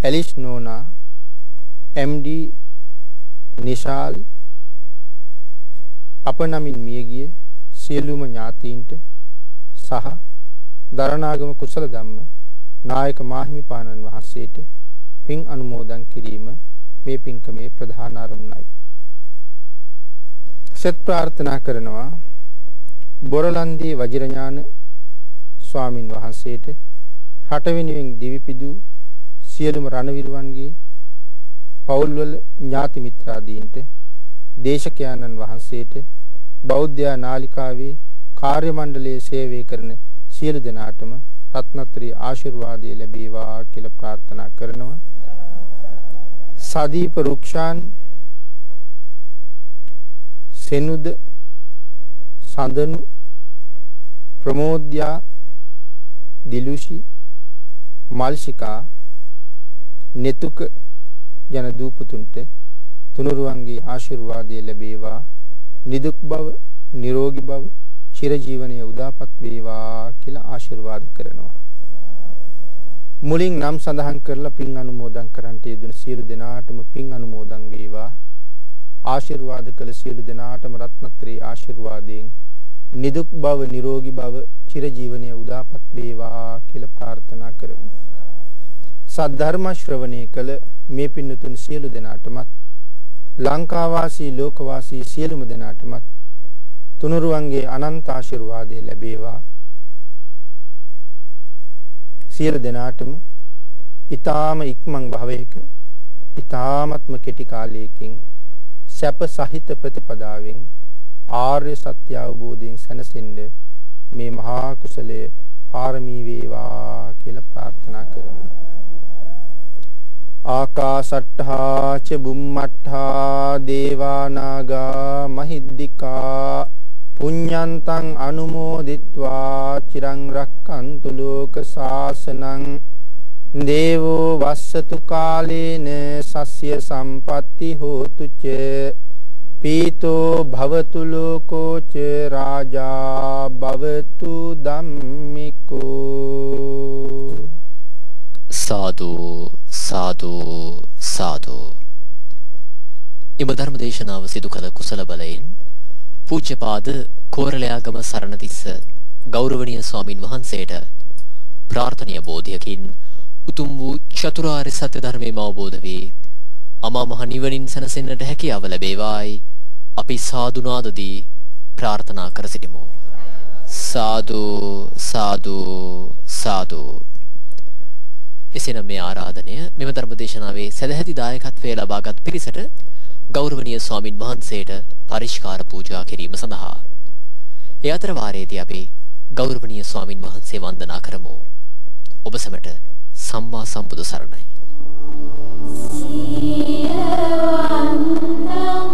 Alice Nona MD Nishal අප නමින් මියගිය සියලුම ඥාතීන්ට සහ දරණාගම කුසල ධම්ම නායක මාහිමිපාණන් වහන්සේට පින් අනුමෝදන් කිරීම මේ පින්කමේ ප්‍රධාන අරමුණයි. සෙත් ප්‍රාර්ථනා කරනවා බොරලන්දී වජිරඥාන ස්වාමින් වහන්සේට රට වෙනුවෙන් දිවිපිදු සියලුම රණවිරුවන්ගේ පවුල්වල ඥාති මිත්‍රාදීන්ට දේශකයන්න් වහන්සේට බෞද්ධ නාලිකාවේ කාර්ය මණ්ඩලයේ සේවය කරන සියලු දෙනාටම රත්නත්‍රි ආශිර්වාදය ලැබේවා කියලා ප්‍රාර්ථනා කරනවා. සදීප රුක්ෂාන් සෙනුද සඳනු ප්‍රමෝද්‍යා දිලුෂි මල්සිකා නෙතුක යන දූපුතුන්ට තුනුරුවන්ගේ ආශිර්වාදය ලැබේවා. නිදුක් බව නිරෝගී බව චිරජීවනයේ උදාපත් වේවා කියලා ආශිර්වාද කරනවා. මුලින් නම් සඳහන් කරලා පින් අනුමෝදන් කරන්ට යෙදුන සියලු දෙනාටම පින් අනුමෝදන් වේවා. ආශිර්වාද කළ සියලු දෙනාටම රත්නත්‍රී ආශිර්වාදයෙන් නිදුක් බව නිරෝගී බව චිරජීවනයේ උදාපත් වේවා කියලා ප්‍රාර්ථනා කරමු. සද්ධර්ම ශ්‍රවණය කළ මේ පින්නතුන් සියලු දෙනාටමත් ලංකාවාසී ලෝකවාසී සියලුම දෙනාටමත් තුනුරුවන්ගේ අනන්ත ආශිර්වාදය ලැබේවා. සියලු දෙනාටම ඊ타ම ඉක්මන් භවයක ඊ타මත්ම කෙටි කාලයකින් සැප සහිත ප්‍රතිපදාවෙන් ආර්ය සත්‍ය අවබෝධයෙන් සැනසෙන්න මේ මහා කුසලය පාරමී වේවා කියලා ප්‍රාර්ථනා කරමු. ආකාසට්ඨා ච බුම්මට්ඨා දේවානාගා මහිද්దికා පුඤ්ඤන්තං අනුමෝදිත්වා චිරං රක්칸තු ලෝක සාසනං දේවෝ වස්සතු කාලේන සස්්‍ය සම්පatti හෝතු ච පීතෝ භවතු ලෝකෝ ච රාජා භවතු ධම්මිකෝ සාදු සාදු සාදු. එම ධර්ම දේශනාව සිදු කළ කුසල බලයෙන් පූජ්‍යපාද කෝරළයාගම සරණතිස්ස ගෞරවනීය ස්වාමින් වහන්සේට ප්‍රාර්ථනීය බෝධියකින් උතුම් වූ චතුරාර්ය සත්‍ය ධර්මයම අවබෝධ වී අමා මහ නිවනින් සැනසෙන්නට හැකියාව ලැබේවායි. අපි සාදුනාදදී ප්‍රාර්ථනා කර සිටිමු. සාදු සාදු සාදු. එසේනම් මේ ආරාධනය මෙම ධර්ම දේශනාවේ සදැහැති දායකත්වයේ ලබාගත් පිරිසට ගෞරවනීය ස්වාමින් වහන්සේට පරිස්කාර පූජා කිරීම සඳහා ඒ අතර වාරයේදී අපි ගෞරවනීය ස්වාමින් වහන්සේ වන්දනා කරමු. ඔබ සැමට සම්මා සම්බුදු සරණයි. සිය වන්දම්